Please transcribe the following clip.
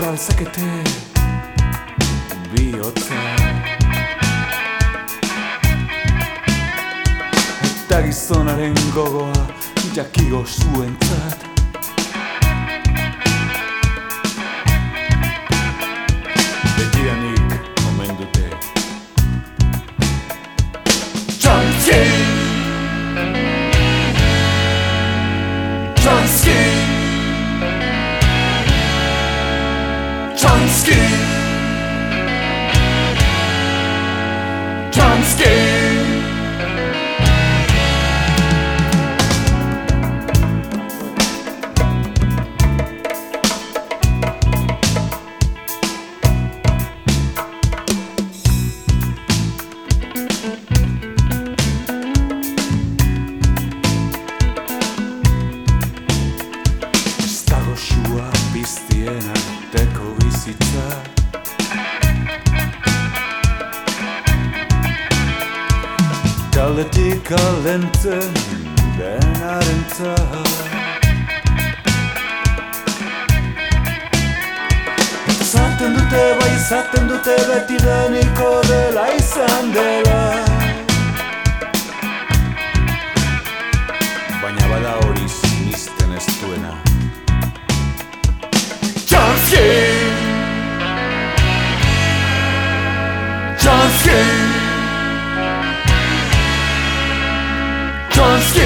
dezakete bihotza Eta gizonaren gogoa jakigo zuentzat Chomsky. Chomsky Kaldetik alentzen denaren Zaten dute bai zaten dute beti deniko dela izan dela Baina bada hori sinisten ez duena. Chomsky! Chomsky monster